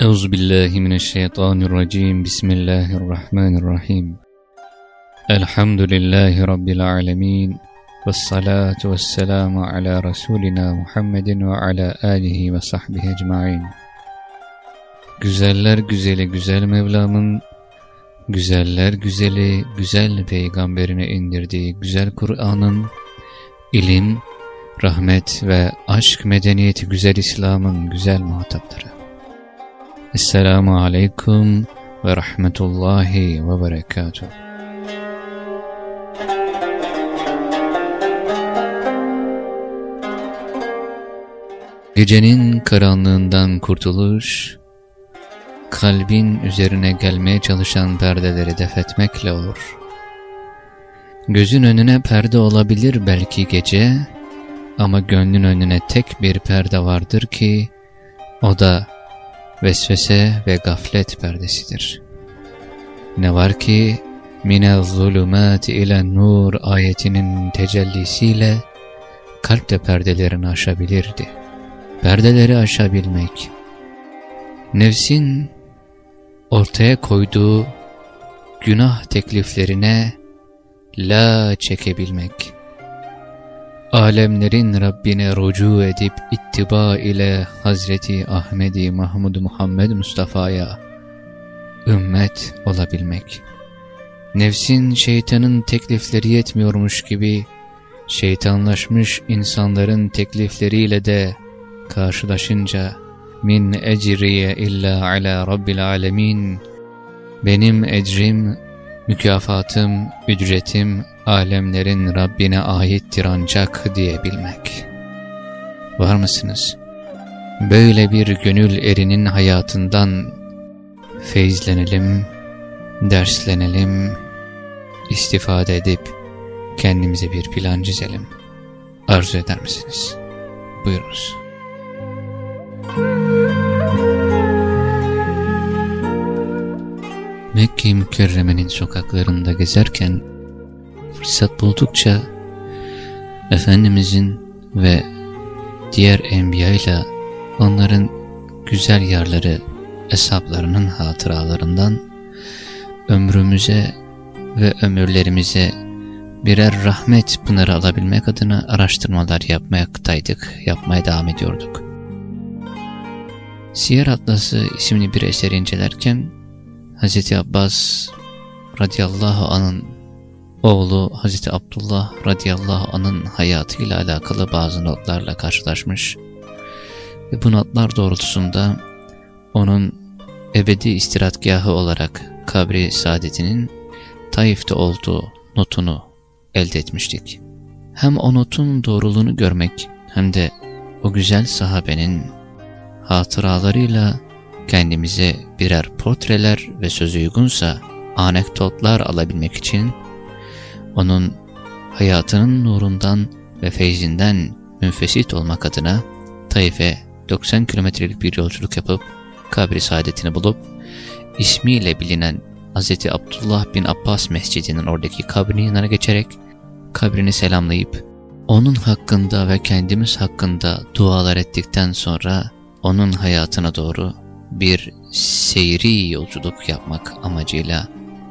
Euzu billahi mineşşeytanirracim. Bismillahirrahmanirrahim. Elhamdülillahi rabbil alamin. Ves salatu vesselamu ala rasulina Muhammedin ve ala alihi ve sahbihi ecmaîn. Güzeller güzeli güzel Mevlam'ın güzeller güzeli güzel peygamberine indirdiği güzel Kur'an'ın ilim, rahmet ve aşk medeniyeti güzel İslam'ın güzel muhatapları. Esselamu Aleyküm ve Rahmetullahi ve Berekatuhu. Gecenin karanlığından kurtuluş, kalbin üzerine gelmeye çalışan perdeleri defetmekle olur. Gözün önüne perde olabilir belki gece, ama gönlün önüne tek bir perde vardır ki, o da vesvese ve gaflet perdesidir. Ne var ki mine zulümat ile nur ayetinin tecellisiyle kalp de perdelerini aşabilirdi. Perdeleri aşabilmek, nefsin ortaya koyduğu günah tekliflerine la çekebilmek, alemlerin Rabbine rucu edip ittiba ile Hazreti Ahmedi Mahmud Muhammed Mustafa'ya ümmet olabilmek. Nefsin şeytanın teklifleri yetmiyormuş gibi şeytanlaşmış insanların teklifleriyle de karşılaşınca min ecriye illa ala rabbil alemin benim ecrim, mükafatım, ücretim alemlerin Rabbine aittir ancak diyebilmek. Var mısınız? Böyle bir gönül erinin hayatından feyizlenelim, derslenelim, istifade edip kendimize bir plan çizelim. Arzu eder misiniz? Buyurunuz. Mekke-i Mükerreme'nin sokaklarında gezerken fırsat buldukça Efendimizin ve diğer enbiyayla onların güzel yerleri hesaplarının hatıralarından ömrümüze ve ömürlerimize birer rahmet pınarı alabilmek adına araştırmalar yapmaktaydık, yapmaya devam ediyorduk. Siyer Atlası isimli bir eseri incelerken Hz. Abbas radıyallahu anın oğlu Hz. Abdullah radıyallahu anın hayatıyla alakalı bazı notlarla karşılaşmış ve bu notlar doğrultusunda onun ebedi istirahatgahı olarak kabri saadetinin Taif'te olduğu notunu elde etmiştik. Hem o notun doğruluğunu görmek hem de o güzel sahabenin hatıralarıyla kendimize birer portreler ve söz uygunsa anekdotlar alabilmek için onun hayatının nurundan ve feyzinden münfesit olmak adına Taif'e 90 kilometrelik bir yolculuk yapıp kabri saadetini bulup ismiyle bilinen Hz. Abdullah bin Abbas mescidinin oradaki kabrinin yanına geçerek kabrini selamlayıp onun hakkında ve kendimiz hakkında dualar ettikten sonra onun hayatına doğru bir seyri yolculuk yapmak amacıyla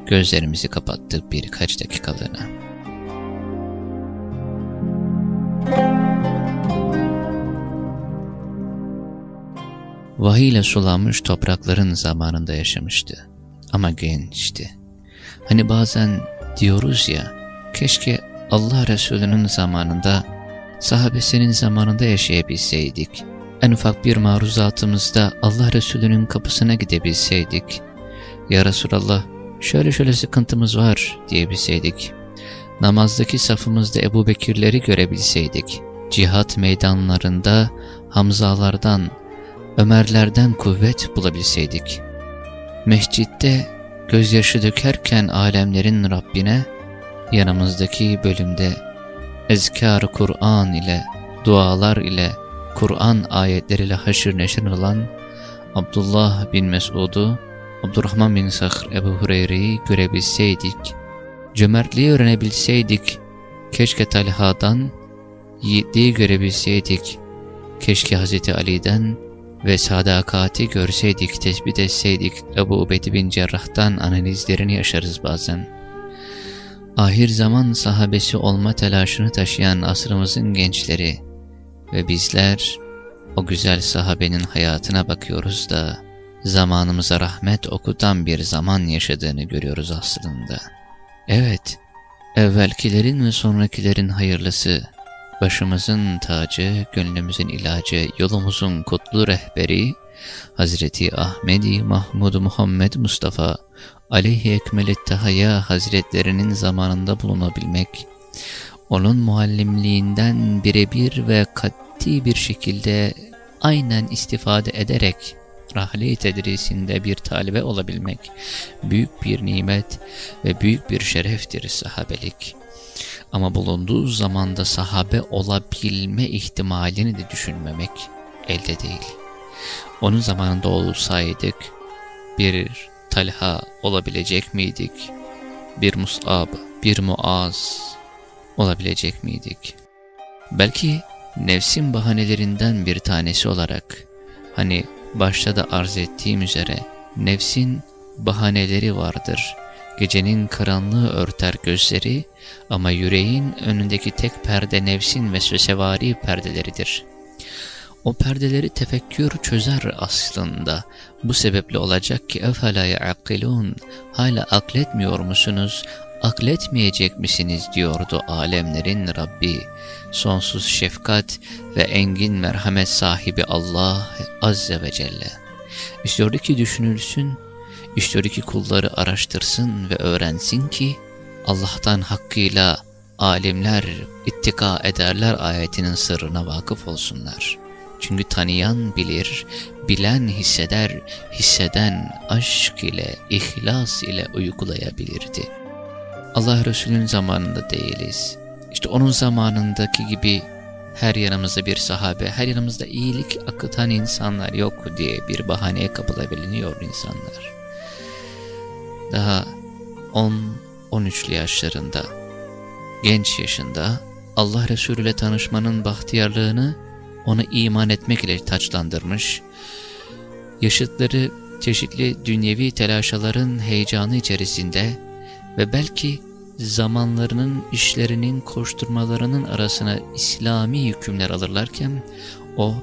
gözlerimizi kapattık birkaç dakikalığına. Vahiy ile sulanmış toprakların zamanında yaşamıştı. Ama gençti. Hani bazen diyoruz ya, keşke Allah Resulü'nün zamanında, sahabesinin zamanında yaşayabilseydik. En ufak bir maruzatımızda Allah Resulü'nün kapısına gidebilseydik. Ya Resulallah, şöyle şöyle sıkıntımız var diyebilseydik. Namazdaki safımızda Ebu Bekirleri görebilseydik. Cihat meydanlarında Hamzalardan, Ömerlerden kuvvet bulabilseydik. Mescitte gözyaşı dökerken alemlerin Rabbine, yanımızdaki bölümde ezkar Kur'an ile, dualar ile, Kur'an ayetleriyle haşır neşir olan Abdullah bin Mesud'u, Abdurrahman bin Sahr Ebu Hureyre'yi görebilseydik, cömertliği öğrenebilseydik, keşke Talha'dan yiğitliği görebilseydik, keşke Hz. Ali'den ve sadakati görseydik, tespit etseydik Ebu Ubeydi bin Cerrah'tan analizlerini yaşarız bazen. Ahir zaman sahabesi olma telaşını taşıyan asrımızın gençleri ve bizler o güzel sahabenin hayatına bakıyoruz da zamanımıza rahmet okutan bir zaman yaşadığını görüyoruz aslında. Evet, evvelkilerin ve sonrakilerin hayırlısı, başımızın tacı, gönlümüzün ilacı, yolumuzun kutlu rehberi, Hazreti Ahmedi Mahmud Muhammed Mustafa aleyhi ekmelet tahaya hazretlerinin zamanında bulunabilmek, onun muallimliğinden birebir ve kat'i bir şekilde aynen istifade ederek rahle tedrisinde bir talibe olabilmek büyük bir nimet ve büyük bir şereftir sahabelik. Ama bulunduğu zamanda sahabe olabilme ihtimalini de düşünmemek elde değil. Onun zamanında olsaydık bir Talha olabilecek miydik? Bir Mus'ab, bir Muaz olabilecek miydik? Belki nefsin bahanelerinden bir tanesi olarak, hani başta da arz ettiğim üzere, nefsin bahaneleri vardır. Gecenin karanlığı örter gözleri ama yüreğin önündeki tek perde nefsin ve sösevari perdeleridir. O perdeleri tefekkür çözer aslında. Bu sebeple olacak ki efela ya'akilun hala akletmiyor musunuz? Akletmeyecek misiniz diyordu alemlerin Rabbi. Sonsuz şefkat ve engin merhamet sahibi Allah Azze ve Celle. İstiyordu ki düşünülsün, istiyordu ki kulları araştırsın ve öğrensin ki Allah'tan hakkıyla alimler ittika ederler ayetinin sırrına vakıf olsunlar.'' Çünkü tanıyan bilir, bilen hisseder, hisseden aşk ile, ihlas ile uygulayabilirdi. Allah Resulü'nün zamanında değiliz. İşte onun zamanındaki gibi her yanımızda bir sahabe, her yanımızda iyilik akıtan insanlar yok diye bir bahaneye kapılabiliyor insanlar. Daha 10-13'lü yaşlarında, genç yaşında Allah Resulü ile tanışmanın bahtiyarlığını onu iman etmek ile taçlandırmış, yaşıtları çeşitli dünyevi telaşaların heyecanı içerisinde ve belki zamanlarının işlerinin koşturmalarının arasına İslami hükümler alırlarken o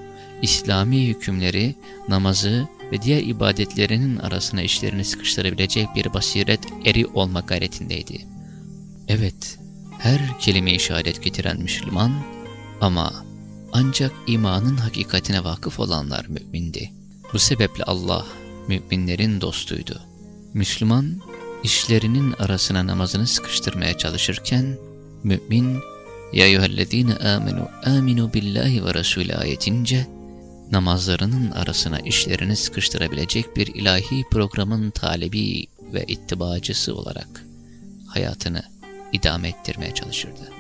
İslami hükümleri, namazı ve diğer ibadetlerinin arasına işlerini sıkıştırabilecek bir basiret eri olma gayretindeydi. Evet, her kelime işaret getiren Müslüman ama ancak imanın hakikatine vakıf olanlar mümindi. Bu sebeple Allah müminlerin dostuydu. Müslüman işlerinin arasına namazını sıkıştırmaya çalışırken mümin ya eyyühellezine amenu aminu billahi ve rasulü ayetince namazlarının arasına işlerini sıkıştırabilecek bir ilahi programın talebi ve ittibacısı olarak hayatını idame ettirmeye çalışırdı.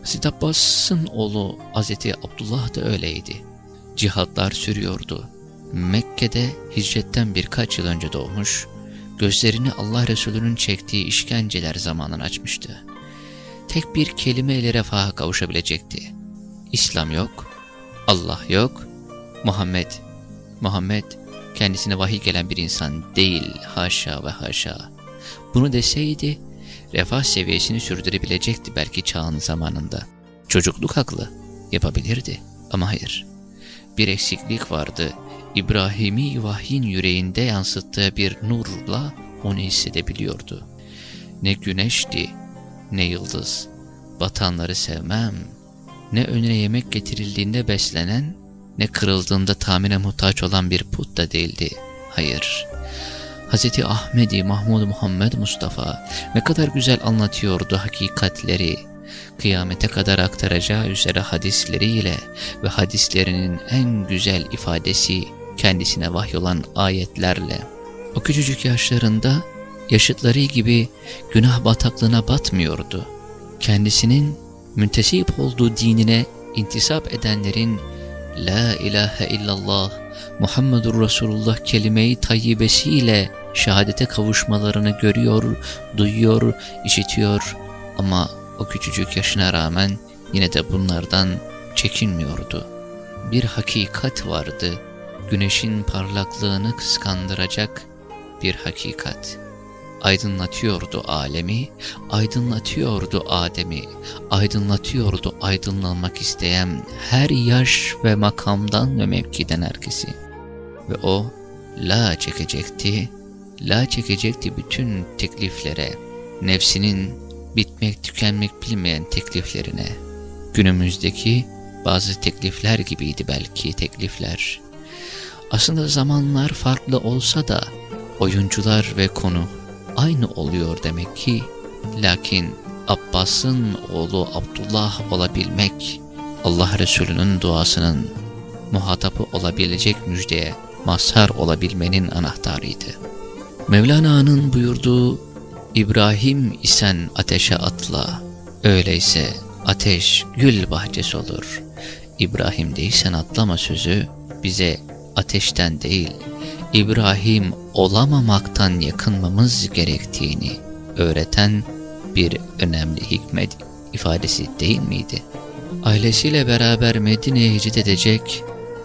Hazreti Abbas'ın oğlu Hazreti Abdullah da öyleydi. Cihatlar sürüyordu. Mekke'de hicretten birkaç yıl önce doğmuş, gözlerini Allah Resulü'nün çektiği işkenceler zamanını açmıştı. Tek bir kelime ile refaha kavuşabilecekti. İslam yok, Allah yok, Muhammed, Muhammed kendisine vahiy gelen bir insan değil haşa ve haşa. Bunu deseydi refah seviyesini sürdürebilecekti belki çağın zamanında. Çocukluk haklı, yapabilirdi ama hayır. Bir eksiklik vardı. İbrahim'i vahyin yüreğinde yansıttığı bir nurla onu hissedebiliyordu. Ne güneşti, ne yıldız. Batanları sevmem. Ne önüne yemek getirildiğinde beslenen, ne kırıldığında tamine muhtaç olan bir put da değildi. Hayır, Hz. Ahmedi Mahmud Muhammed Mustafa ne kadar güzel anlatıyordu hakikatleri, kıyamete kadar aktaracağı üzere hadisleriyle ve hadislerinin en güzel ifadesi kendisine vahyolan ayetlerle. O küçücük yaşlarında yaşıtları gibi günah bataklığına batmıyordu. Kendisinin müntesip olduğu dinine intisap edenlerin La ilahe illallah Muhammedur Resulullah kelime-i tayyibesiyle şehadete kavuşmalarını görüyor, duyuyor, işitiyor ama o küçücük yaşına rağmen yine de bunlardan çekinmiyordu. Bir hakikat vardı, güneşin parlaklığını kıskandıracak bir hakikat. Aydınlatıyordu alemi, aydınlatıyordu Adem'i, aydınlatıyordu aydınlanmak isteyen her yaş ve makamdan ve mevkiden herkesi. Ve o la çekecekti, la çekecekti bütün tekliflere, nefsinin bitmek tükenmek bilmeyen tekliflerine. Günümüzdeki bazı teklifler gibiydi belki teklifler. Aslında zamanlar farklı olsa da oyuncular ve konu aynı oluyor demek ki. Lakin Abbas'ın oğlu Abdullah olabilmek, Allah Resulü'nün duasının muhatabı olabilecek müjdeye mazhar olabilmenin anahtarıydı. Mevlana'nın buyurduğu İbrahim isen ateşe atla, öyleyse ateş gül bahçesi olur. İbrahim değilsen atlama sözü bize ateşten değil, İbrahim olamamaktan yakınmamız gerektiğini öğreten bir önemli hikmet ifadesi değil miydi? Ailesiyle beraber Medine'ye hicret edecek,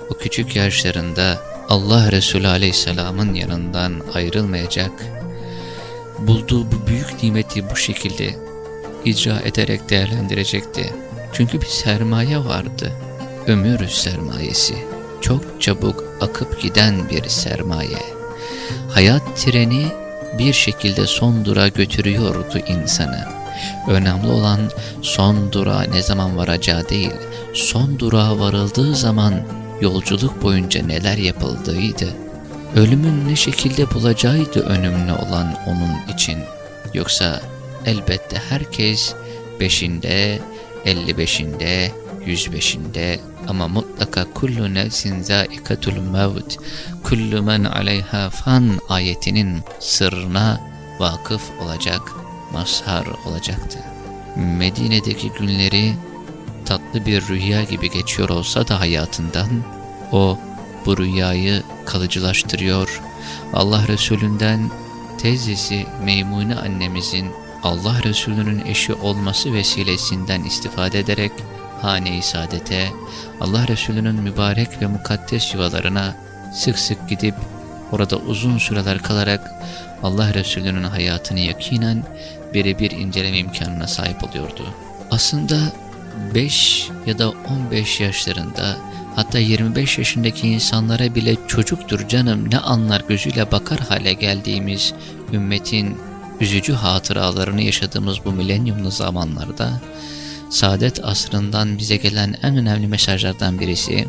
o küçük yaşlarında Allah Resulü Aleyhisselam'ın yanından ayrılmayacak, bulduğu bu büyük nimeti bu şekilde icra ederek değerlendirecekti. Çünkü bir sermaye vardı, ömür sermayesi, çok çabuk akıp giden bir sermaye. Hayat treni bir şekilde son durağa götürüyordu insanı. Önemli olan son durağa ne zaman varacağı değil, son durağa varıldığı zaman yolculuk boyunca neler yapıldığıydı. Ölümün ne şekilde bulacağıydı önemli olan onun için. Yoksa elbette herkes beşinde, elli beşinde, yüz beşinde ama mutlaka kullu nefsin zaikatul mevt, kullu men aleyha fan ayetinin sırrına vakıf olacak, mazhar olacaktı. Medine'deki günleri tatlı bir rüya gibi geçiyor olsa da hayatından, o bu rüyayı kalıcılaştırıyor. Allah Resulünden teyzesi Meymune annemizin Allah Resulü'nün eşi olması vesilesinden istifade ederek hane-i saadete, Allah Resulü'nün mübarek ve mukaddes yuvalarına sık sık gidip orada uzun süreler kalarak Allah Resulü'nün hayatını yakinen birebir inceleme imkanına sahip oluyordu. Aslında 5 ya da 15 yaşlarında hatta 25 yaşındaki insanlara bile çocuktur canım ne anlar gözüyle bakar hale geldiğimiz ümmetin üzücü hatıralarını yaşadığımız bu milenyumlu zamanlarda saadet asrından bize gelen en önemli mesajlardan birisi,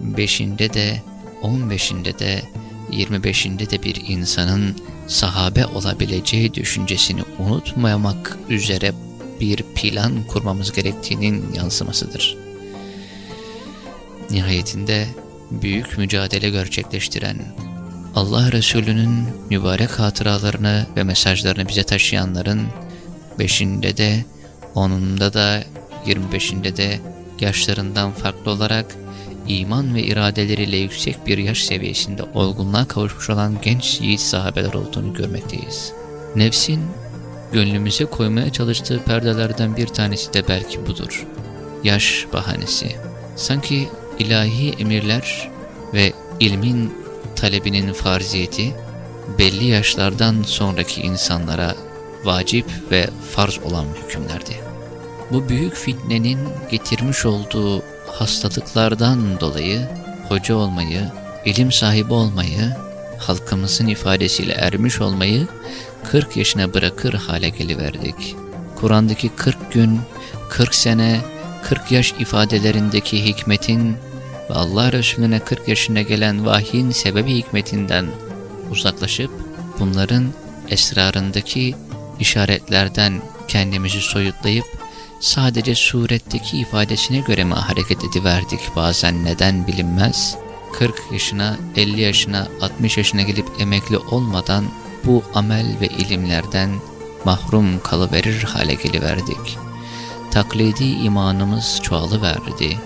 beşinde de, on beşinde de, yirmi beşinde de bir insanın sahabe olabileceği düşüncesini unutmamak üzere bir plan kurmamız gerektiğinin yansımasıdır. Nihayetinde büyük mücadele gerçekleştiren, Allah Resulü'nün mübarek hatıralarını ve mesajlarını bize taşıyanların beşinde de Onunda da 25'inde de yaşlarından farklı olarak iman ve iradeleriyle yüksek bir yaş seviyesinde olgunluğa kavuşmuş olan genç yiğit sahabeler olduğunu görmekteyiz. Nefsin gönlümüze koymaya çalıştığı perdelerden bir tanesi de belki budur. Yaş bahanesi. Sanki ilahi emirler ve ilmin talebinin farziyeti belli yaşlardan sonraki insanlara vacip ve farz olan hükümlerdi. Bu büyük fitnenin getirmiş olduğu hastalıklardan dolayı hoca olmayı, ilim sahibi olmayı, halkımızın ifadesiyle ermiş olmayı 40 yaşına bırakır hale geliverdik. Kur'an'daki 40 gün, 40 sene, 40 yaş ifadelerindeki hikmetin ve Allah Resulüne 40 yaşına gelen vahyin sebebi hikmetinden uzaklaşıp bunların esrarındaki işaretlerden kendimizi soyutlayıp sadece suretteki ifadesine göre mi hareket ediverdik bazen neden bilinmez? 40 yaşına, 50 yaşına, 60 yaşına gelip emekli olmadan bu amel ve ilimlerden mahrum kalıverir hale geliverdik. Taklidi imanımız çoğalıverdi.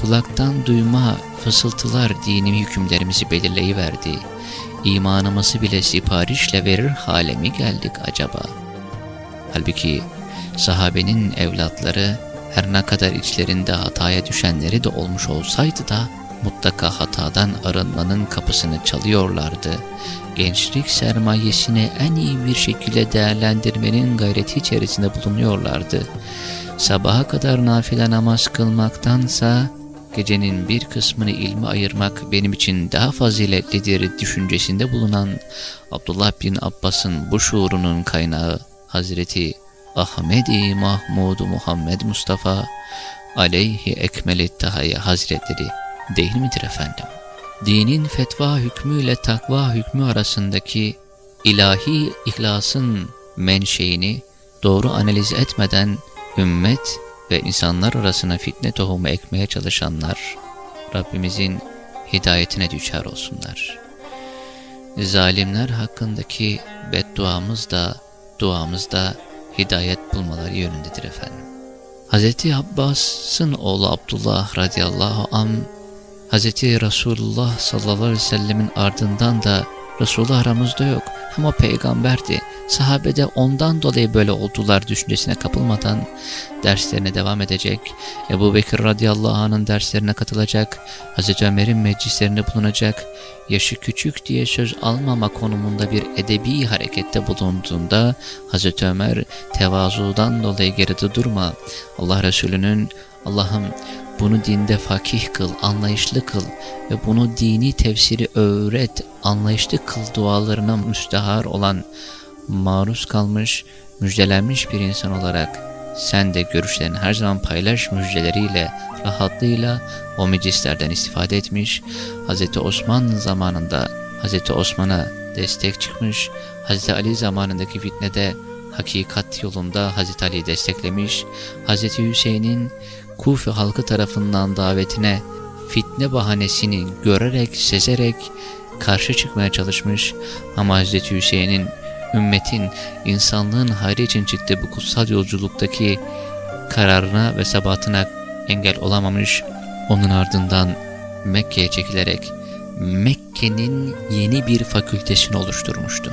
Kulaktan duyma fısıltılar dini hükümlerimizi belirleyiverdi. İmanımızı bile siparişle verir hale mi geldik acaba?'' Halbuki sahabenin evlatları her ne kadar içlerinde hataya düşenleri de olmuş olsaydı da mutlaka hatadan arınmanın kapısını çalıyorlardı. Gençlik sermayesini en iyi bir şekilde değerlendirmenin gayreti içerisinde bulunuyorlardı. Sabaha kadar nafile namaz kılmaktansa gecenin bir kısmını ilme ayırmak benim için daha faziletlidir düşüncesinde bulunan Abdullah bin Abbas'ın bu şuurunun kaynağı Hazreti Ahmedi Mahmud Muhammed Mustafa aleyhi ekmeli tahaya hazretleri değil midir efendim? Dinin fetva hükmüyle takva hükmü arasındaki ilahi ihlasın menşeini doğru analiz etmeden ümmet ve insanlar arasına fitne tohumu ekmeye çalışanlar Rabbimizin hidayetine düşer olsunlar. Zalimler hakkındaki bedduamız da duamız da hidayet bulmaları yönündedir efendim. Hz. Abbas'ın oğlu Abdullah radıyallahu an Hz. Resulullah sallallahu aleyhi ve sellemin ardından da Resulullah aramızda yok ama peygamberdi. Sahabe de ondan dolayı böyle oldular düşüncesine kapılmadan derslerine devam edecek. Ebu Bekir radıyallahu anh'ın derslerine katılacak. Hazreti Ömer'in meclislerinde bulunacak. Yaşı küçük diye söz almama konumunda bir edebi harekette bulunduğunda Hazreti Ömer tevazudan dolayı geride durma. Allah Resulü'nün Allah'ım bunu dinde fakih kıl, anlayışlı kıl ve bunu dini tefsiri öğret, anlayışlı kıl dualarına müstehar olan maruz kalmış, müjdelenmiş bir insan olarak sen de görüşlerini her zaman paylaş müjdeleriyle, rahatlığıyla o meclislerden istifade etmiş, Hz. Osman zamanında Hz. Osman'a destek çıkmış, Hz. Ali zamanındaki fitnede hakikat yolunda Hz. Ali'yi desteklemiş, Hz. Hüseyin'in Kufe halkı tarafından davetine fitne bahanesini görerek, sezerek karşı çıkmaya çalışmış ama Hz. Hüseyin'in ümmetin, insanlığın hayrı için çıktığı bu kutsal yolculuktaki kararına ve sabatına engel olamamış, onun ardından Mekke'ye çekilerek Mekke'nin yeni bir fakültesini oluşturmuştu.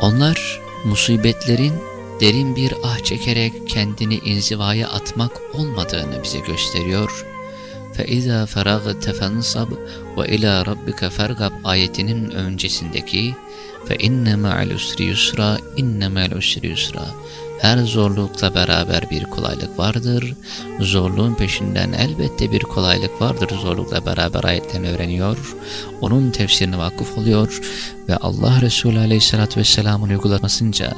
Onlar musibetlerin derin bir ah çekerek kendini inzivaya atmak olmadığını bize gösteriyor. فَاِذَا فَرَغَتَ فَانْصَبْ وَاِلَى رَبِّكَ فَرْغَبْ ayetinin öncesindeki فَاِنَّ مَعَ الْاُسْرِ يُسْرًا اِنَّ مَعَ الْاُسْرِ يُسْرًا Her zorlukla beraber bir kolaylık vardır. Zorluğun peşinden elbette bir kolaylık vardır. Zorlukla beraber ayetlerini öğreniyor. Onun tefsirine vakıf oluyor. Ve Allah Resulü Aleyhisselatü Vesselam'ın uygulamasınca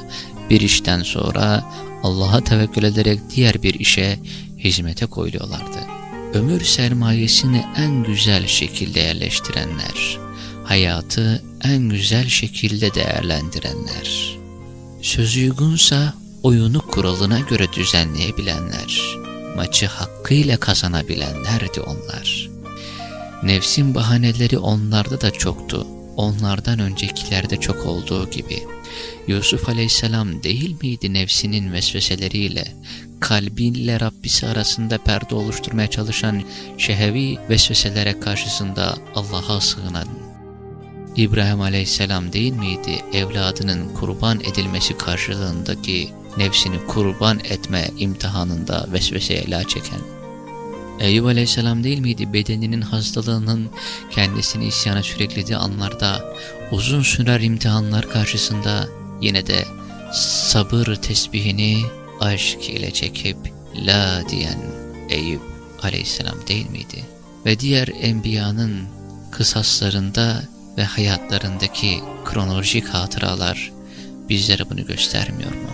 bir işten sonra Allah'a tevekkül ederek diğer bir işe hizmete koyuluyorlardı. Ömür sermayesini en güzel şekilde yerleştirenler, hayatı en güzel şekilde değerlendirenler, söz uygunsa oyunu kuralına göre düzenleyebilenler, maçı hakkıyla kazanabilenlerdi onlar. Nefsin bahaneleri onlarda da çoktu, onlardan öncekilerde çok olduğu gibi. Yusuf aleyhisselam değil miydi nefsinin vesveseleriyle, kalbinle Rabbisi arasında perde oluşturmaya çalışan şehevi vesveselere karşısında Allah'a sığınan? İbrahim aleyhisselam değil miydi evladının kurban edilmesi karşılığındaki nefsini kurban etme imtihanında vesveseye la çeken? Eyüp aleyhisselam değil miydi bedeninin hastalığının kendisini isyana sürüklediği anlarda uzun sürer imtihanlar karşısında yine de sabır tesbihini aşk ile çekip la diyen Eyüp aleyhisselam değil miydi? Ve diğer enbiyanın kısaslarında ve hayatlarındaki kronolojik hatıralar bizlere bunu göstermiyor mu?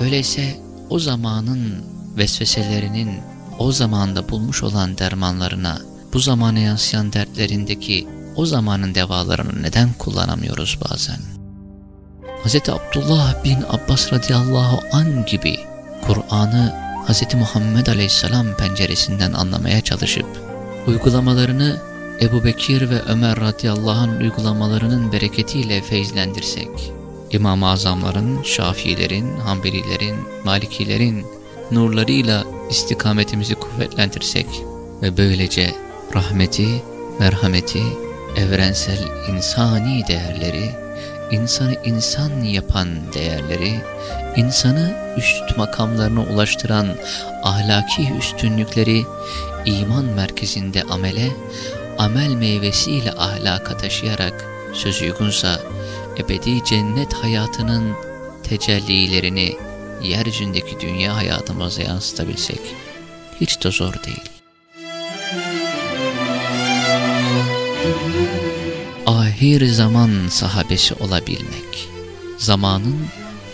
Öyleyse o zamanın vesveselerinin o zamanda bulmuş olan dermanlarına, bu zamana yansıyan dertlerindeki o zamanın devalarını neden kullanamıyoruz bazen? Hz. Abdullah bin Abbas radıyallahu an gibi Kur'an'ı Hz. Muhammed aleyhisselam penceresinden anlamaya çalışıp uygulamalarını Ebu Bekir ve Ömer radıyallahu anh uygulamalarının bereketiyle feyzlendirsek, İmam-ı Azamların, Şafiilerin, Hanbelilerin, Malikilerin nurlarıyla istikametimizi kuvvetlendirsek ve böylece rahmeti, merhameti, evrensel insani değerleri, insanı insan yapan değerleri, insanı üst makamlarına ulaştıran ahlaki üstünlükleri iman merkezinde amele, amel meyvesiyle ahlaka taşıyarak söz uygunsa ebedi cennet hayatının tecellilerini yeryüzündeki dünya hayatımıza yansıtabilsek hiç de zor değil. Ahir zaman sahabesi olabilmek, zamanın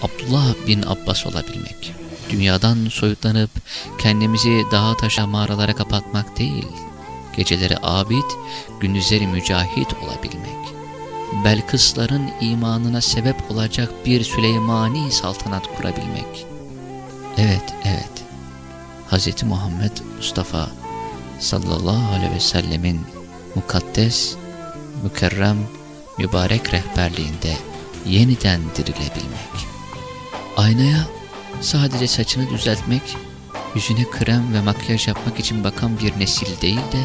Abdullah bin Abbas olabilmek, dünyadan soyutlanıp kendimizi dağa taşa mağaralara kapatmak değil, geceleri abid, gündüzleri mücahit olabilmek, Belkısların imanına sebep olacak bir Süleymani saltanat kurabilmek. Evet, evet, Hz. Muhammed Mustafa sallallahu aleyhi ve sellemin mukaddes, mükerrem, mübarek rehberliğinde yeniden dirilebilmek. Aynaya sadece saçını düzeltmek, yüzüne krem ve makyaj yapmak için bakan bir nesil değil de,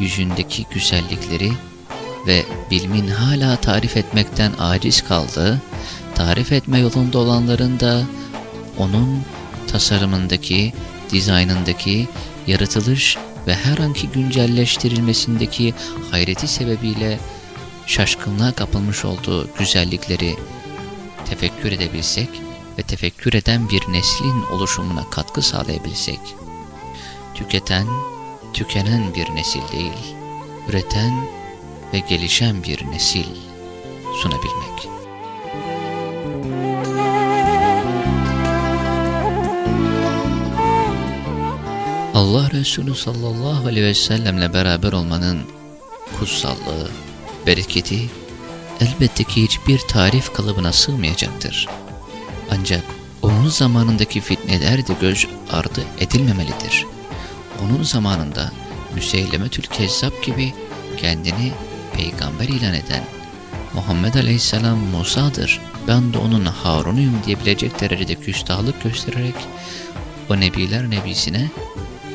yüzündeki güzellikleri ve bilmin hala tarif etmekten aciz kaldığı, tarif etme yolunda olanların da onun tasarımındaki, dizaynındaki, yaratılış ve her anki güncelleştirilmesindeki hayreti sebebiyle şaşkınlığa kapılmış olduğu güzellikleri tefekkür edebilsek ve tefekkür eden bir neslin oluşumuna katkı sağlayabilsek, tüketen, tükenen bir nesil değil, üreten ve gelişen bir nesil sunabilmek. Allah Resulü sallallahu aleyhi ve sellemle beraber olmanın kutsallığı, bereketi elbette ki hiçbir tarif kalıbına sığmayacaktır. Ancak onun zamanındaki fitneler de göz ardı edilmemelidir. Onun zamanında Müseylemetül Kezzab gibi kendini peygamber ilan eden Muhammed Aleyhisselam Musa'dır, ben de onun Harun'uyum diyebilecek derecede küstahlık göstererek o nebiler nebisine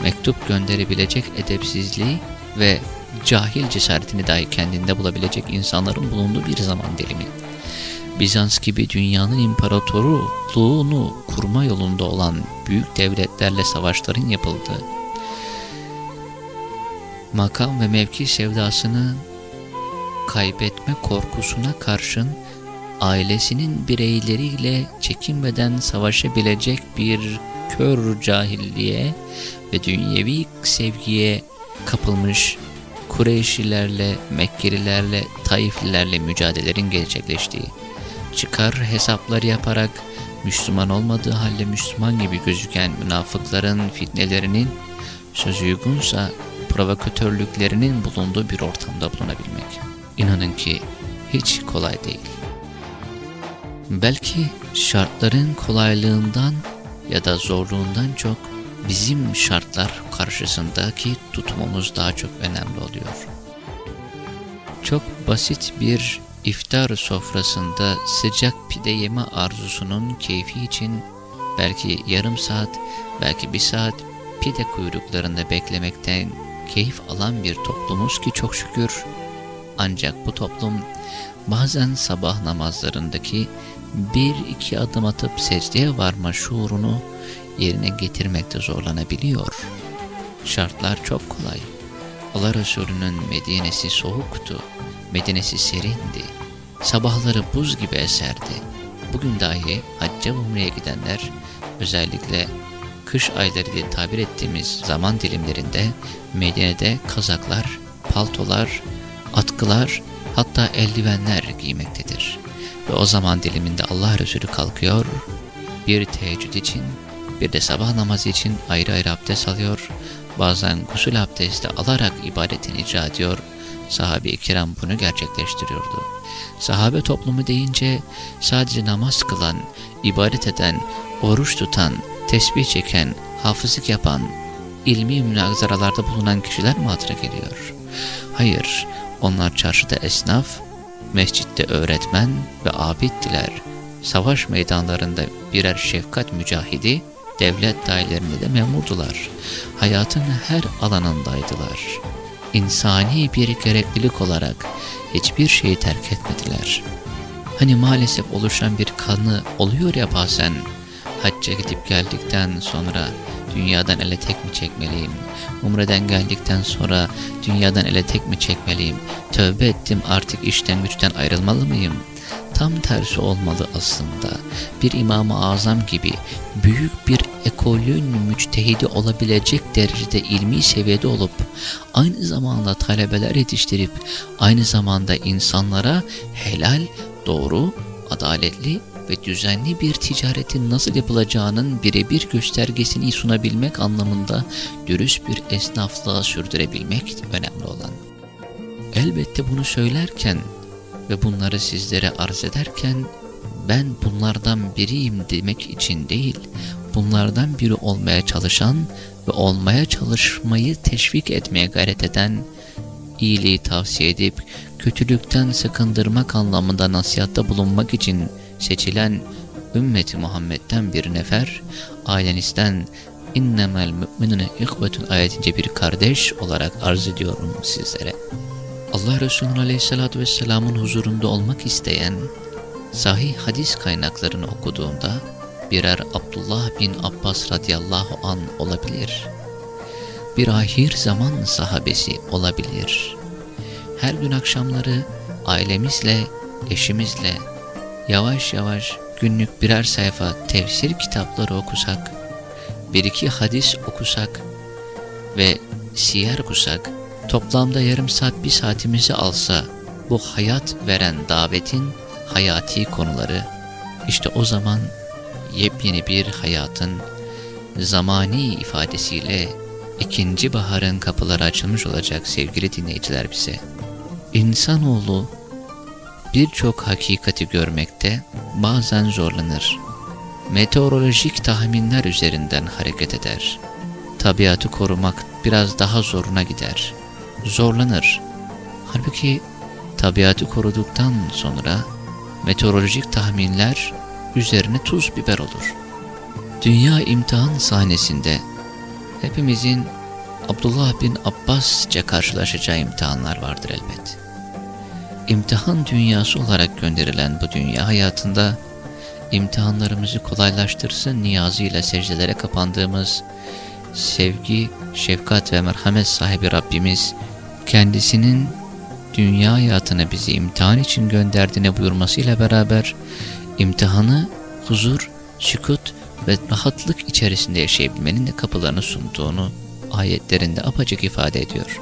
mektup gönderebilecek edepsizliği ve cahil cesaretini dahi kendinde bulabilecek insanların bulunduğu bir zaman dilimi. Bizans gibi dünyanın imparatorluğunu kurma yolunda olan büyük devletlerle savaşların yapıldığı, makam ve mevki sevdasını kaybetme korkusuna karşın ailesinin bireyleriyle çekinmeden savaşabilecek bir kör cahilliğe ve dünyevi sevgiye kapılmış Kureyşlilerle, Mekkelilerle, Taiflilerle mücadelelerin gerçekleştiği, çıkar hesapları yaparak Müslüman olmadığı halde Müslüman gibi gözüken münafıkların fitnelerinin söz uygunsa provokatörlüklerinin bulunduğu bir ortamda bulunabilmek. İnanın ki hiç kolay değil. Belki şartların kolaylığından ya da zorluğundan çok bizim şartlar karşısındaki tutumumuz daha çok önemli oluyor. Çok basit bir iftar sofrasında sıcak pide yeme arzusunun keyfi için belki yarım saat, belki bir saat pide kuyruklarında beklemekten keyif alan bir toplumuz ki çok şükür. Ancak bu toplum bazen sabah namazlarındaki bir iki adım atıp secdeye varma şuurunu yerine getirmekte zorlanabiliyor. Şartlar çok kolay. Allah Resulü'nün Medine'si soğuktu, Medine'si serindi, sabahları buz gibi eserdi. Bugün dahi hacca umreye gidenler özellikle kış ayları diye tabir ettiğimiz zaman dilimlerinde Medine'de kazaklar, paltolar, atkılar hatta eldivenler giymektedir. Ve o zaman diliminde Allah Resulü kalkıyor, bir teheccüd için bir de sabah namazı için ayrı ayrı abdest alıyor, bazen gusül abdesti alarak ibadetini icra ediyor, sahabe-i kiram bunu gerçekleştiriyordu. Sahabe toplumu deyince sadece namaz kılan, ibadet eden, oruç tutan, tesbih çeken, hafızlık yapan, ilmi münazaralarda bulunan kişiler mi hatıra geliyor? Hayır, onlar çarşıda esnaf, mescitte öğretmen ve abiddiler. Savaş meydanlarında birer şefkat mücahidi, devlet dairelerinde de memurdular. Hayatın her alanındaydılar. İnsani bir gereklilik olarak hiçbir şeyi terk etmediler. Hani maalesef oluşan bir kanı oluyor ya bazen, hacca gidip geldikten sonra dünyadan ele tek mi çekmeliyim? Umre'den geldikten sonra dünyadan ele tek mi çekmeliyim? Tövbe ettim artık işten güçten ayrılmalı mıyım? Tam tersi olmalı aslında. Bir İmam-ı Azam gibi büyük bir ekolün müçtehidi olabilecek derecede ilmi seviyede olup aynı zamanda talebeler yetiştirip aynı zamanda insanlara helal, doğru, adaletli ve düzenli bir ticaretin nasıl yapılacağının birebir göstergesini sunabilmek anlamında dürüst bir esnaflığa sürdürebilmek önemli olan. Elbette bunu söylerken ve bunları sizlere arz ederken ben bunlardan biriyim demek için değil, bunlardan biri olmaya çalışan ve olmaya çalışmayı teşvik etmeye gayret eden, iyiliği tavsiye edip kötülükten sakındırmak anlamında nasihatta bulunmak için seçilen ümmeti Muhammed'den bir nefer, ailenizden innemel müminune ihvetun ayetince bir kardeş olarak arz ediyorum sizlere. Allah Resulü Aleyhisselatü Vesselam'ın huzurunda olmak isteyen, sahih hadis kaynaklarını okuduğunda birer Abdullah bin Abbas radıyallahu an olabilir. Bir ahir zaman sahabesi olabilir. Her gün akşamları ailemizle, eşimizle yavaş yavaş günlük birer sayfa tefsir kitapları okusak, bir iki hadis okusak ve siyer okusak, toplamda yarım saat bir saatimizi alsa bu hayat veren davetin hayati konuları, işte o zaman yepyeni bir hayatın zamani ifadesiyle ikinci baharın kapıları açılmış olacak sevgili dinleyiciler bize. İnsanoğlu birçok hakikati görmekte bazen zorlanır. Meteorolojik tahminler üzerinden hareket eder. Tabiatı korumak biraz daha zoruna gider. Zorlanır. Halbuki tabiatı koruduktan sonra meteorolojik tahminler üzerine tuz biber olur. Dünya imtihan sahnesinde hepimizin Abdullah bin Abbas'ca karşılaşacağı imtihanlar vardır elbet. İmtihan dünyası olarak gönderilen bu dünya hayatında imtihanlarımızı kolaylaştırsın niyazıyla secdelere kapandığımız sevgi, şefkat ve merhamet sahibi Rabbimiz kendisinin dünya hayatını bizi imtihan için gönderdiğine buyurmasıyla beraber imtihanı huzur, sükut ve rahatlık içerisinde yaşayabilmenin de kapılarını sunduğunu ayetlerinde apacık ifade ediyor.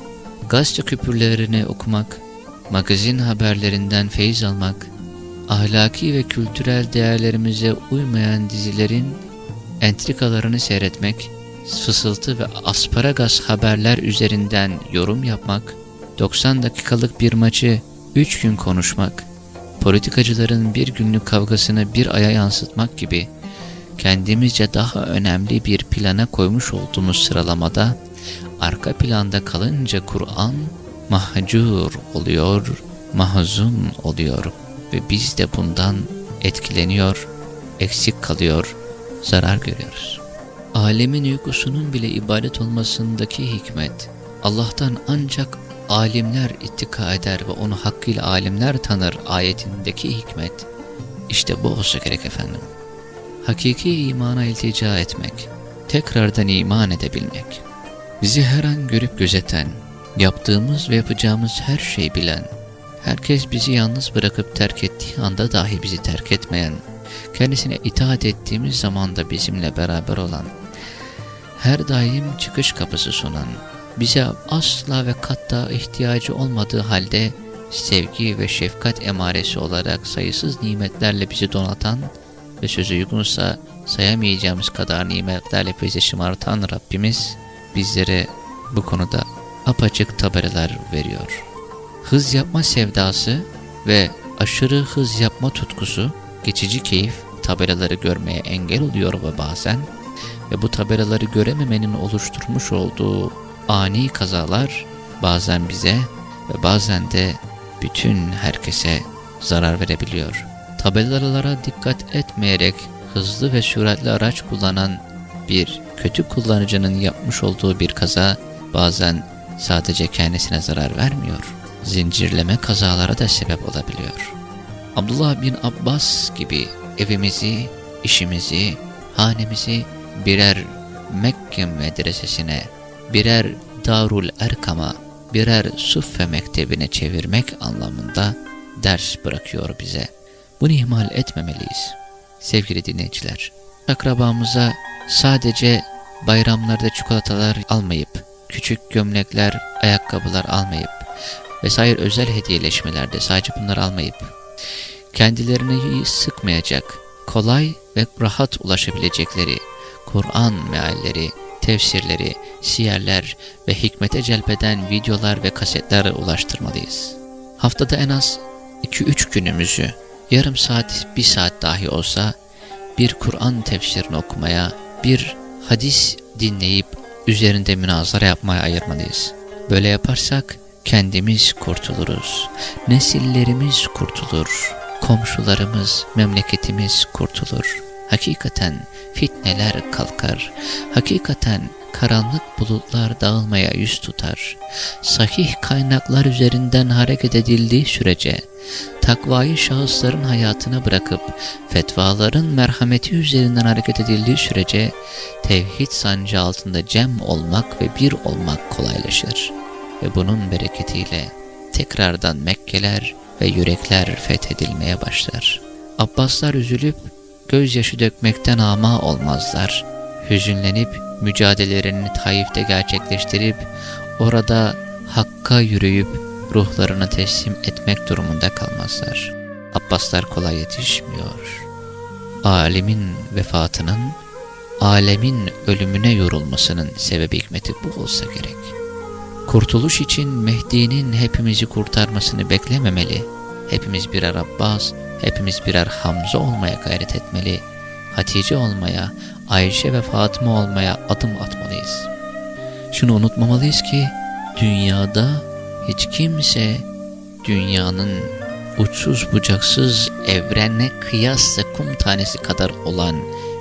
Gazete küpürlerini okumak, magazin haberlerinden feyiz almak, ahlaki ve kültürel değerlerimize uymayan dizilerin entrikalarını seyretmek, fısıltı ve asparagas haberler üzerinden yorum yapmak, 90 dakikalık bir maçı 3 gün konuşmak, politikacıların bir günlük kavgasını bir aya yansıtmak gibi kendimizce daha önemli bir plana koymuş olduğumuz sıralamada arka planda kalınca Kur'an mahcur oluyor, mahzun oluyor ve biz de bundan etkileniyor, eksik kalıyor, zarar görüyoruz. Alemin uykusunun bile ibadet olmasındaki hikmet, Allah'tan ancak alimler ittika eder ve onu hakkıyla alimler tanır ayetindeki hikmet, işte bu olsa gerek efendim. Hakiki imana iltica etmek, tekrardan iman edebilmek, bizi her an görüp gözeten, yaptığımız ve yapacağımız her şeyi bilen, herkes bizi yalnız bırakıp terk ettiği anda dahi bizi terk etmeyen, kendisine itaat ettiğimiz zaman da bizimle beraber olan, her daim çıkış kapısı sunan, bize asla ve katta ihtiyacı olmadığı halde sevgi ve şefkat emaresi olarak sayısız nimetlerle bizi donatan ve sözü uygunsa sayamayacağımız kadar nimetlerle bizi şımartan Rabbimiz bizlere bu konuda apaçık tabelalar veriyor. Hız yapma sevdası ve aşırı hız yapma tutkusu geçici keyif tabelaları görmeye engel oluyor ve bazen ve bu tabelaları görememenin oluşturmuş olduğu ani kazalar bazen bize ve bazen de bütün herkese zarar verebiliyor. Tabelalara dikkat etmeyerek hızlı ve süratli araç kullanan bir kötü kullanıcının yapmış olduğu bir kaza bazen sadece kendisine zarar vermiyor, zincirleme kazalara da sebep olabiliyor. Abdullah bin Abbas gibi evimizi, işimizi, hanemizi birer Mekke medresesine, birer Darul Erkam'a, birer Suffe mektebine çevirmek anlamında ders bırakıyor bize. Bunu ihmal etmemeliyiz. Sevgili dinleyiciler, akrabamıza sadece bayramlarda çikolatalar almayıp, küçük gömlekler, ayakkabılar almayıp vesaire özel hediyeleşmelerde sadece bunları almayıp, kendilerini sıkmayacak, kolay ve rahat ulaşabilecekleri Kur'an mealleri, tefsirleri, siyerler ve hikmete celbeden videolar ve kasetler ulaştırmalıyız. Haftada en az 2-3 günümüzü yarım saat, bir saat dahi olsa bir Kur'an tefsirini okumaya, bir hadis dinleyip üzerinde münazara yapmaya ayırmalıyız. Böyle yaparsak kendimiz kurtuluruz, nesillerimiz kurtulur, komşularımız, memleketimiz kurtulur. Hakikaten fitneler kalkar, hakikaten karanlık bulutlar dağılmaya yüz tutar. Sahih kaynaklar üzerinden hareket edildiği sürece, takvayı şahısların hayatına bırakıp, fetvaların merhameti üzerinden hareket edildiği sürece, tevhid sancı altında cem olmak ve bir olmak kolaylaşır. Ve bunun bereketiyle tekrardan Mekkeler ve yürekler fethedilmeye başlar. Abbaslar üzülüp gözyaşı dökmekten ama olmazlar. Hüzünlenip mücadelelerini Taif'te gerçekleştirip orada Hakk'a yürüyüp ruhlarını teslim etmek durumunda kalmazlar. Abbaslar kolay yetişmiyor. Alemin vefatının, alemin ölümüne yorulmasının sebebi hikmeti bu olsa gerek. Kurtuluş için Mehdi'nin hepimizi kurtarmasını beklememeli. Hepimiz birer Abbas, hepimiz birer Hamza olmaya gayret etmeli. Hatice olmaya, Ayşe ve Fatıma olmaya adım atmalıyız. Şunu unutmamalıyız ki dünyada hiç kimse dünyanın uçsuz bucaksız evrenle kıyasla kum tanesi kadar olan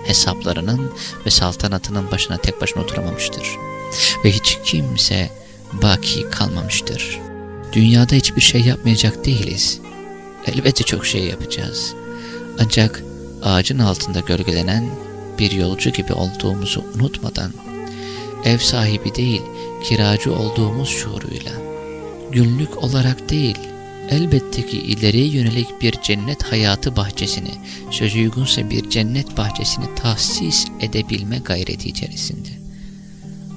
hesaplarının ve saltanatının başına tek başına oturamamıştır. Ve hiç kimse baki kalmamıştır. Dünyada hiçbir şey yapmayacak değiliz. Elbette çok şey yapacağız. Ancak ağacın altında gölgelenen bir yolcu gibi olduğumuzu unutmadan, ev sahibi değil, kiracı olduğumuz şuuruyla, günlük olarak değil, elbette ki ileriye yönelik bir cennet hayatı bahçesini, sözü uygunsa bir cennet bahçesini tahsis edebilme gayreti içerisinde.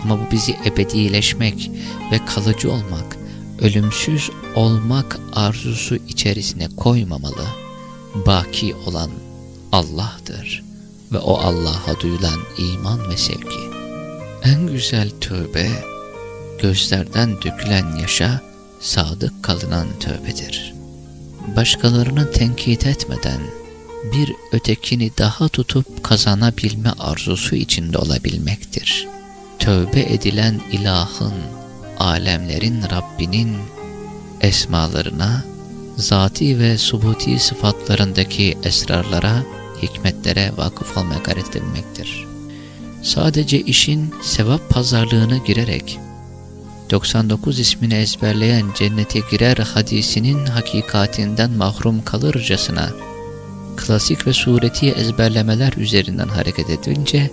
Ama bu bizi ebedileşmek ve kalıcı olmak, ölümsüz olmak arzusu içerisine koymamalı. Baki olan Allah'tır ve o Allah'a duyulan iman ve sevgi. En güzel tövbe, gözlerden dökülen yaşa sadık kalınan tövbedir. Başkalarını tenkit etmeden, bir ötekini daha tutup kazanabilme arzusu içinde olabilmektir. Tövbe edilen ilahın, alemlerin Rabbinin esmalarına, zati ve subuti sıfatlarındaki esrarlara, hikmetlere vakıf olmaya gayret edilmektir. Sadece işin sevap pazarlığına girerek, 99 ismini ezberleyen cennete girer hadisinin hakikatinden mahrum kalırcasına, klasik ve sureti ezberlemeler üzerinden hareket edince,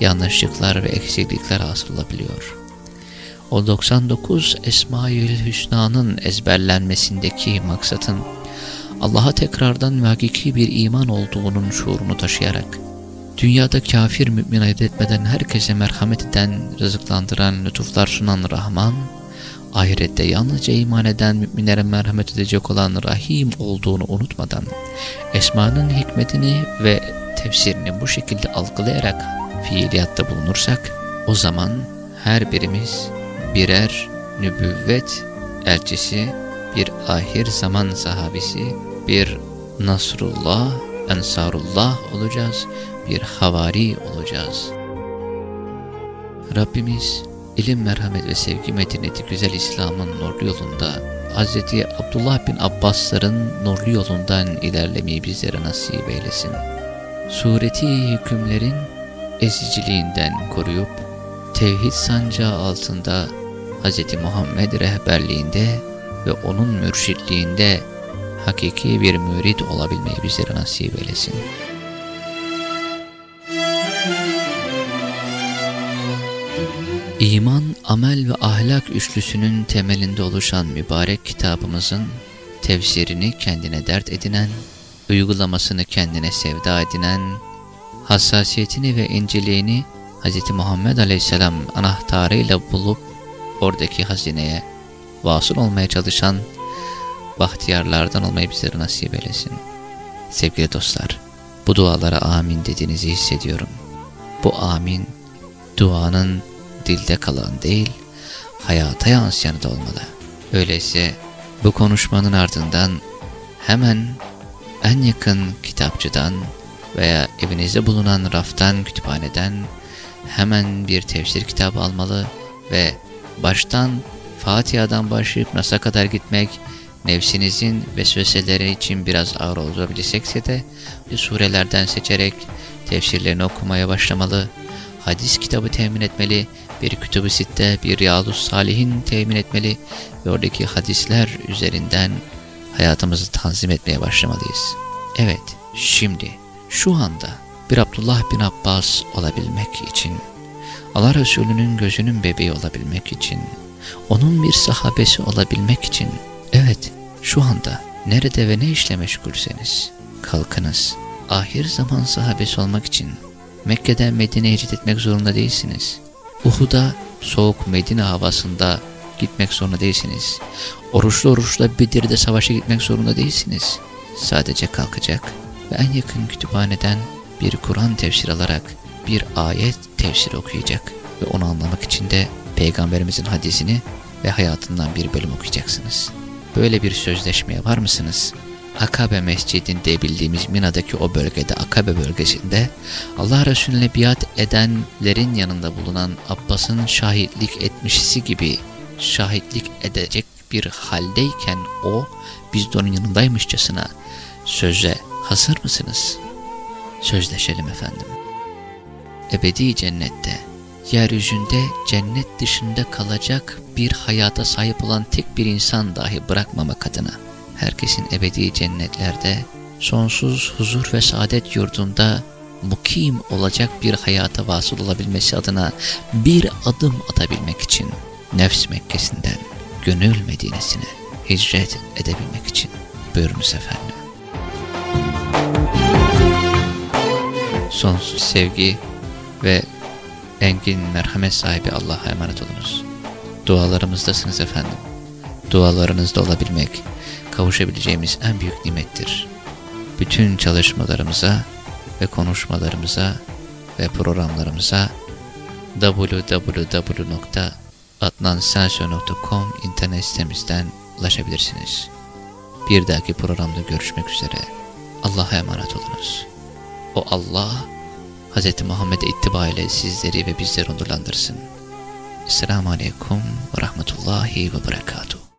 yanlışlıklar ve eksiklikler hasıl olabiliyor. O 99 Esma-ül Hüsna'nın ezberlenmesindeki maksatın Allah'a tekrardan ve bir iman olduğunun şuurunu taşıyarak dünyada kafir mümin ayırt etmeden herkese merhamet eden, rızıklandıran, lütuflar sunan Rahman, ahirette yalnızca iman eden müminlere merhamet edecek olan Rahim olduğunu unutmadan, Esma'nın hikmetini ve tefsirini bu şekilde algılayarak fiiliyatta bulunursak, o zaman her birimiz birer nübüvvet elçisi, bir ahir zaman sahabisi, bir Nasrullah, Ensarullah olacağız, bir havari olacağız. Rabbimiz ilim, merhamet ve sevgi medeniyeti güzel İslam'ın nurlu yolunda Hz. Abdullah bin Abbasların nurlu yolundan ilerlemeyi bizlere nasip eylesin. Sureti hükümlerin eziciliğinden koruyup tevhid sancağı altında Hz. Muhammed rehberliğinde ve onun mürşitliğinde hakiki bir mürid olabilmeyi bizlere nasip eylesin. İman, amel ve ahlak üçlüsünün temelinde oluşan mübarek kitabımızın tefsirini kendine dert edinen, uygulamasını kendine sevda edinen, hassasiyetini ve inceliğini Hz. Muhammed Aleyhisselam anahtarıyla bulup oradaki hazineye vasıl olmaya çalışan bahtiyarlardan olmayı bizlere nasip eylesin. Sevgili dostlar, bu dualara amin dediğinizi hissediyorum. Bu amin, duanın dilde kalan değil, hayata yansıyanı da olmalı. Öyleyse bu konuşmanın ardından hemen en yakın kitapçıdan veya evinizde bulunan raftan, kütüphaneden hemen bir tefsir kitabı almalı ve baştan Fatiha'dan başlayıp Nas'a kadar gitmek, nefsinizin vesveseleri için biraz ağır olabilecekse de surelerden seçerek tefsirlerini okumaya başlamalı, hadis kitabı temin etmeli, bir kütüb-ü sitte, bir Riyadus Salihin temin etmeli ve oradaki hadisler üzerinden hayatımızı tanzim etmeye başlamalıyız. Evet, şimdi, şu anda bir Abdullah bin Abbas olabilmek için, Allah Resulü'nün gözünün bebeği olabilmek için, onun bir sahabesi olabilmek için, evet, şu anda nerede ve ne işle meşgulseniz, kalkınız. Ahir zaman sahabesi olmak için Mekke'den Medine'ye hicret etmek zorunda değilsiniz. Uhud'a soğuk Medine havasında gitmek zorunda değilsiniz. Oruçlu oruçla Bedir'de savaşa gitmek zorunda değilsiniz. Sadece kalkacak ve en yakın kütüphaneden bir Kur'an tefsir alarak bir ayet tefsir okuyacak ve onu anlamak için de Peygamberimizin hadisini ve hayatından bir bölüm okuyacaksınız. Böyle bir sözleşmeye var mısınız? Akabe Mescidinde bildiğimiz Mina'daki o bölgede Akabe bölgesinde Allah Resulüne biat edenlerin yanında bulunan Abbas'ın şahitlik etmişsi gibi şahitlik edecek bir haldeyken o biz de onun yanındaymışçasına söze hazır mısınız? Sözleşelim efendim. Ebedi cennette, yeryüzünde cennet dışında kalacak bir hayata sahip olan tek bir insan dahi bırakmamak adına herkesin ebedi cennetlerde, sonsuz huzur ve saadet yurdunda mukim olacak bir hayata vasıl olabilmesi adına bir adım atabilmek için nefs Mekkesi'nden gönül Medine'sine hicret edebilmek için buyurunuz efendim. Sonsuz sevgi ve engin merhamet sahibi Allah'a emanet olunuz. Dualarımızdasınız efendim. Dualarınızda olabilmek, kavuşabileceğimiz en büyük nimettir. Bütün çalışmalarımıza ve konuşmalarımıza ve programlarımıza www.adnanselso.com internet sitemizden ulaşabilirsiniz. Bir dahaki programda görüşmek üzere. Allah'a emanet olunuz. O Allah, Hz. Muhammed'e ittiba ile sizleri ve bizleri onurlandırsın. Esselamu Aleyküm ve Rahmetullahi ve Berekatuhu.